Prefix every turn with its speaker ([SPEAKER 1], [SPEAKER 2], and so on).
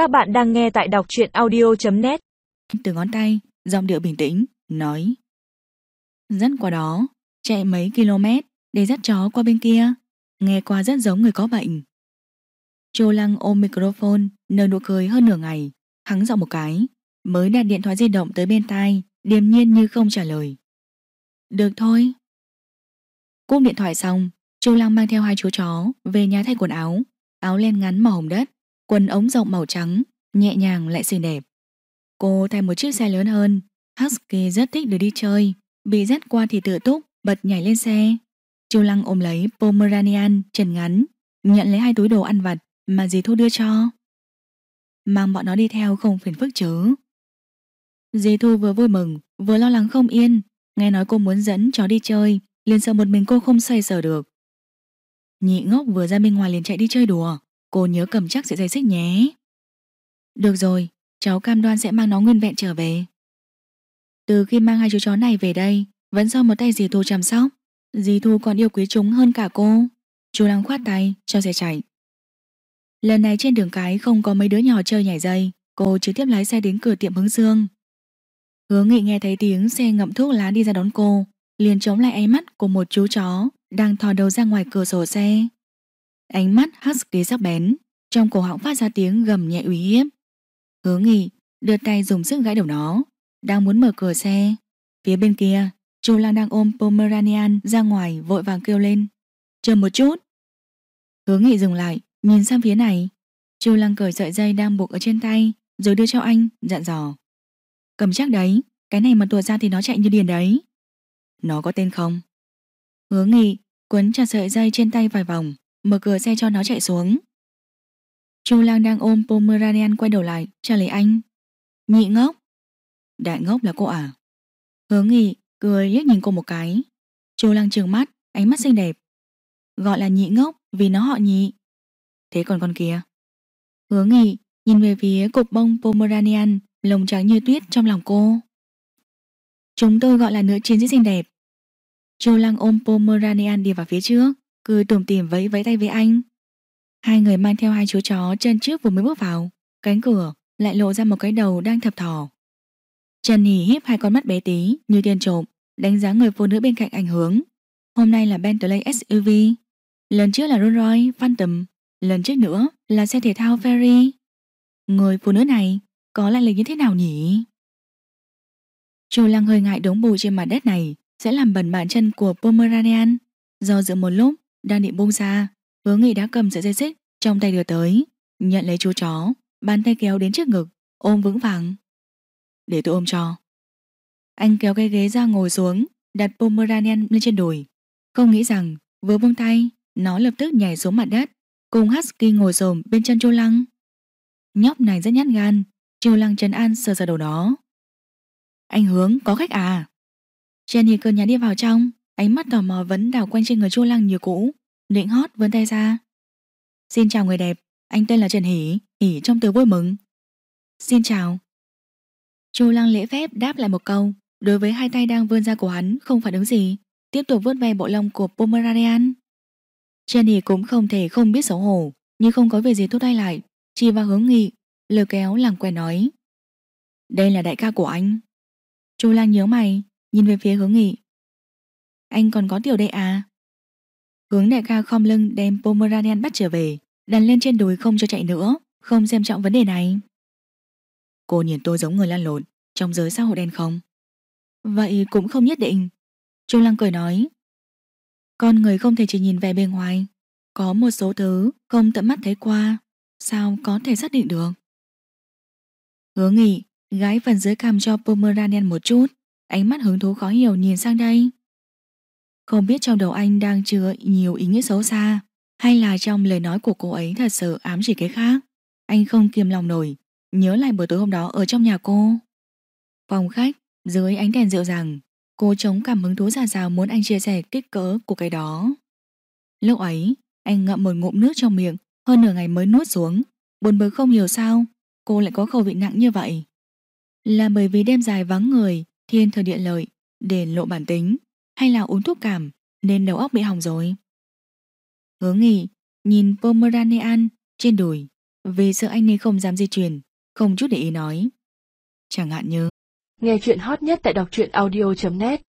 [SPEAKER 1] Các bạn đang nghe tại đọc truyện audio.net
[SPEAKER 2] Từ ngón tay, giọng điệu bình tĩnh, nói. Dẫn qua đó, chạy mấy km để dắt chó qua bên kia. Nghe qua rất giống người có bệnh. Chô Lăng ôm microphone Nở nụ cười hơn nửa ngày. Hắng giọng một cái Mới đặt điện thoại di động tới bên tai Điềm nhiên như không trả lời. Được thôi. Cúp điện thoại xong Chu Lăng mang theo hai chú chó Về nhà thay quần áo. Áo len ngắn màu hồng đất. Quần ống rộng màu trắng, Nhẹ nhàng lại xinh đẹp. Cô thay một chiếc xe lớn hơn. Husky rất thích được đi chơi. Bị rét qua thì tự túc, Bật nhảy lên xe. Chu Lăng ôm lấy Pomeranian trần ngắn, Nhận lấy hai túi đồ ăn vặt Mà dì Thu đưa cho. Mang bọn nó đi theo không phiền phức chứ. Dì Thu vừa vui mừng, Vừa lo lắng không yên. Nghe nói cô muốn dẫn chó đi chơi, liền sợ một mình cô không xoay sở được. Nhị ngốc vừa ra bên ngoài liền chạy đi chơi đùa. Cô nhớ cầm chắc sợi dây xích nhé. Được rồi, Cháu cam đoan sẽ mang nó nguyên vẹn trở về. Từ khi mang hai chú chó này về đây, Vẫn do một tay dì Thu chăm sóc. Dì Thu còn yêu quý chúng hơn cả cô. Chú đang khoát tay, cho xe chạy. Lần này trên đường cái không có mấy đứa nhỏ chơi nhảy dây, Cô trực tiếp lái xe đến cửa tiệm hướng dương. Hứa nghị nghe thấy tiếng xe ngậm thuốc lá đi ra đón cô, liền chống lại ánh mắt của một chú chó đang thò đầu ra ngoài cửa sổ xe. Ánh mắt husky sắc bén, trong cổ họng phát ra tiếng gầm nhẹ uy hiếp. Hứa nghị đưa tay dùng sức gãi đầu nó, đang muốn mở cửa xe. Phía bên kia, Chu Lang đang ôm Pomeranian ra ngoài vội vàng kêu lên. Chờ một chút. Hứa nghị dừng lại, nhìn sang phía này. Chu Lang cởi sợi dây đang buộc ở trên tay, rồi đưa cho anh, dặn dò. Cầm chắc đấy, cái này mà tuột ra thì nó chạy như điền đấy. Nó có tên không? Hứa nghị quấn chặt sợi dây trên tay vài vòng, mở cửa xe cho nó chạy xuống. Chu Lang đang ôm Pomeranian quay đầu lại, trả lời anh. Nhị ngốc. Đại ngốc là cô à? Hứa nghị cười liếc nhìn cô một cái. Chu Lang trừng mắt, ánh mắt xinh đẹp. Gọi là nhị ngốc vì nó họ nhị. Thế còn con kia? Hứa nghị nhìn về phía cục bông Pomeranian, lồng trắng như tuyết trong lòng cô. Chúng tôi gọi là nữ chiến sĩ xinh đẹp. Châu Lang ôm Pomeranian đi vào phía trước, cứ tủm tỉm vẫy vẫy tay với anh. Hai người mang theo hai chú chó chân trước vừa mới bước vào, cánh cửa lại lộ ra một cái đầu đang thập thò. Trần Hỉ hiếp hai con mắt bé tí như tiên trộm, đánh giá người phụ nữ bên cạnh ảnh hướng. Hôm nay là Bentley SUV, lần trước là Rolls Royce Phantom, lần trước nữa là xe thể thao Ferrari. Người phụ nữ này có lại lịch như thế nào nhỉ? Chu Lăng hơi ngại đống bụi trên mặt đất này sẽ làm bẩn bàn chân của Pomeranian. Do dự một lúc, đang định buông ra, hứa nghị đã cầm sợi dây xích trong tay đưa tới, nhận lấy chú chó, bàn tay kéo đến trước ngực, ôm vững vàng. Để tôi ôm cho. Anh kéo cái ghế ra ngồi xuống, đặt Pomeranian lên trên đùi. Không nghĩ rằng, vừa buông tay, nó lập tức nhảy xuống mặt đất, cùng Husky ngồi xổm bên chân Chu Lăng. Nhóc này rất nhát gan, Chu Lăng trấn an sờ sờ đầu đó. Anh hướng có khách à? Jenny cơn nhắn đi vào trong, ánh mắt tò mò vẫn đảo quanh trên người Chu Lăng như cũ, định hót vươn tay ra. Xin chào người đẹp, anh tên là Trần Hỉ. Hỉ trong từ vui mừng. Xin chào. Chu Lăng lễ phép đáp lại một câu, đối với hai tay đang vươn ra của hắn không phản ứng gì, tiếp tục vươn ve bộ lông của Pomeranian. Trần Hỉ cũng không thể không biết xấu hổ, nhưng không có việc gì tốt tay lại, chỉ vào hướng nghị, lừa kéo làm quen nói. Đây là đại ca của anh. Chu Lang nhớ mày, nhìn về phía hướng nghị. Anh còn có tiểu đệ à? Hướng đại ca khom lưng đem Pomeranian bắt trở về, đàn lên trên đùi không cho chạy nữa, không xem trọng vấn đề này. Cô nhìn tôi giống người lan lộn, trong giới xã hội đen không? Vậy cũng không nhất định. Chu Lăng cười nói. Con người không thể chỉ nhìn về bên ngoài, có một số thứ không tận mắt thấy qua, sao có thể xác định được? Hứa nghị Gái phần dưới cằm cho Pomeranian một chút Ánh mắt hứng thú khó hiểu nhìn sang đây không biết trong đầu anh đang chứa nhiều ý nghĩa xấu xa Hay là trong lời nói của cô ấy thật sự ám chỉ cái khác? Anh không kiềm lòng nổi Nhớ lại buổi tối hôm đó ở trong nhà cô. Phòng khách Dưới ánh đèn dịu dàng Cô chống cảm hứng thú già rào muốn anh chia sẻ kích cỡ của cái đó. Lúc ấy Anh ngậm một ngụm nước trong miệng Hơn nửa ngày mới nuốt xuống. Buồn bực không hiểu sao Cô lại có khẩu vị nặng như vậy. Là bởi vì đêm dài vắng người, thiên thời địa lợi, để lộ bản tính, hay là uống thuốc cảm, nên đầu óc bị hỏng rồi. Hứa nghỉ, nhìn Pomeranian trên đùi, Vì sợ anh ấy không dám di chuyển Không chút để ý nói Chẳng hạn như
[SPEAKER 3] Nghe chuyện hot nhất tại đọc truyện audio.net